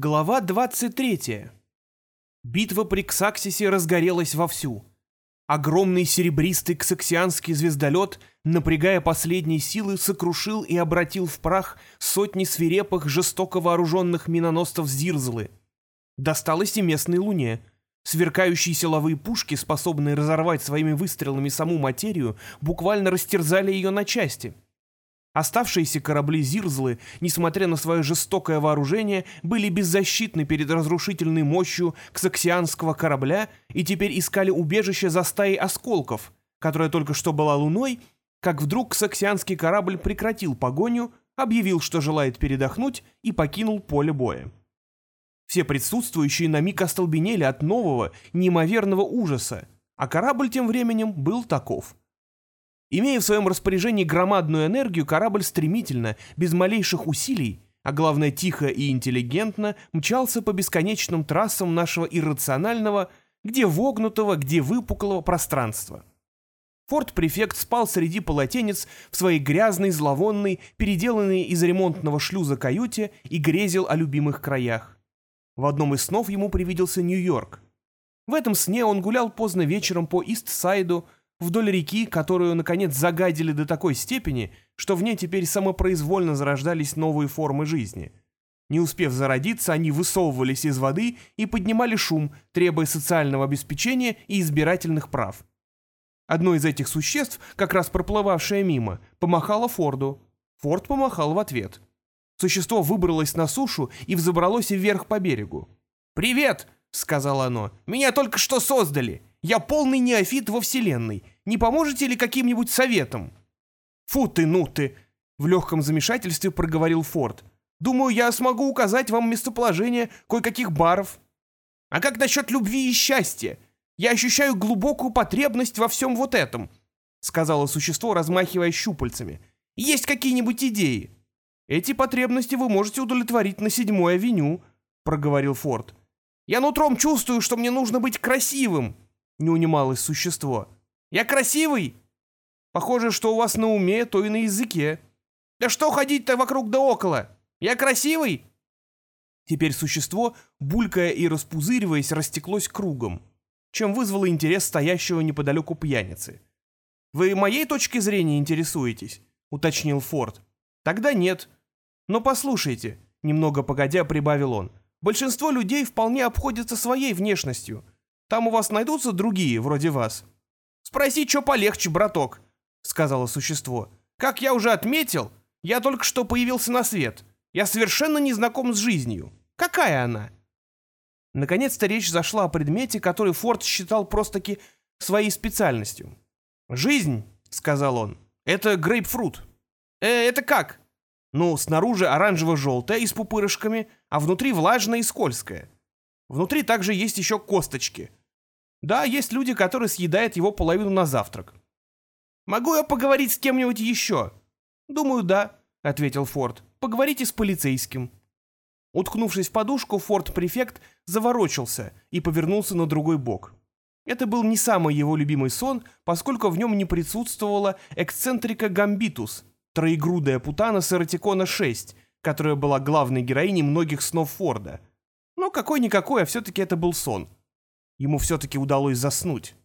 Глава 23. Битва при Ксаксисе разгорелась вовсю. Огромный серебристый ксаксианский звездолет, напрягая последние силы, сокрушил и обратил в прах сотни свирепых, жестоко вооруженных миноносцев Зирзлы. Досталось и местной луне. Сверкающие силовые пушки, способные разорвать своими выстрелами саму материю, буквально растерзали ее на части — Оставшиеся корабли Зирзлы, несмотря на свое жестокое вооружение, были беззащитны перед разрушительной мощью ксаксианского корабля и теперь искали убежище за стаей осколков, которая только что была луной, как вдруг ксаксианский корабль прекратил погоню, объявил, что желает передохнуть, и покинул поле боя. Все присутствующие на миг остолбенели от нового, неимоверного ужаса, а корабль тем временем был таков — Имея в своем распоряжении громадную энергию, корабль стремительно, без малейших усилий, а главное тихо и интеллигентно, мчался по бесконечным трассам нашего иррационального, где вогнутого, где выпуклого пространства. Форт-префект спал среди полотенец в своей грязной, зловонной, переделанной из ремонтного шлюза каюте и грезил о любимых краях. В одном из снов ему привиделся Нью-Йорк. В этом сне он гулял поздно вечером по Ист-Сайду, вдоль реки, которую, наконец, загадили до такой степени, что в ней теперь самопроизвольно зарождались новые формы жизни. Не успев зародиться, они высовывались из воды и поднимали шум, требуя социального обеспечения и избирательных прав. Одно из этих существ, как раз проплывавшее мимо, помахало Форду. Форд помахал в ответ. Существо выбралось на сушу и взобралось вверх по берегу. «Привет!» — сказала оно. «Меня только что создали. Я полный неофит во Вселенной. Не поможете ли каким-нибудь советом?» «Фу ты, ну ты!» — в легком замешательстве проговорил Форд. «Думаю, я смогу указать вам местоположение кое-каких баров». «А как насчет любви и счастья? Я ощущаю глубокую потребность во всем вот этом», — сказала существо, размахивая щупальцами. «Есть какие-нибудь идеи?» «Эти потребности вы можете удовлетворить на седьмой авеню», — проговорил Форд. «Я нутром чувствую, что мне нужно быть красивым», не унималось существо. «Я красивый?» «Похоже, что у вас на уме, то и на языке». «Да что ходить-то вокруг да около? Я красивый?» Теперь существо, булькая и распузыриваясь, растеклось кругом, чем вызвало интерес стоящего неподалеку пьяницы. «Вы моей точки зрения интересуетесь?» — уточнил Форд. «Тогда нет. Но послушайте», — немного погодя прибавил он, «большинство людей вполне обходятся своей внешностью». Там у вас найдутся другие, вроде вас?» «Спроси, что полегче, браток», — сказала существо. «Как я уже отметил, я только что появился на свет. Я совершенно не знаком с жизнью. Какая она?» Наконец-то речь зашла о предмете, который Форд считал просто-таки своей специальностью. «Жизнь», — сказал он, — «это грейпфрут». «Э, это как?» «Ну, снаружи оранжево-желтое и с пупырышками, а внутри влажное и скользкое. Внутри также есть еще косточки, да, есть люди, которые съедают его половину на завтрак. Могу я поговорить с кем-нибудь еще? Думаю, да, ответил Форд. Поговорите с полицейским. Уткнувшись в подушку, Форд-префект заворочился и повернулся на другой бок. Это был не самый его любимый сон, поскольку в нем не присутствовала эксцентрика Гамбитус, троегрудая путана Саратикона-6, которая была главной героиней многих снов Форда. Но какой-никакой, а все-таки это был сон — Ему все-таки удалось заснуть.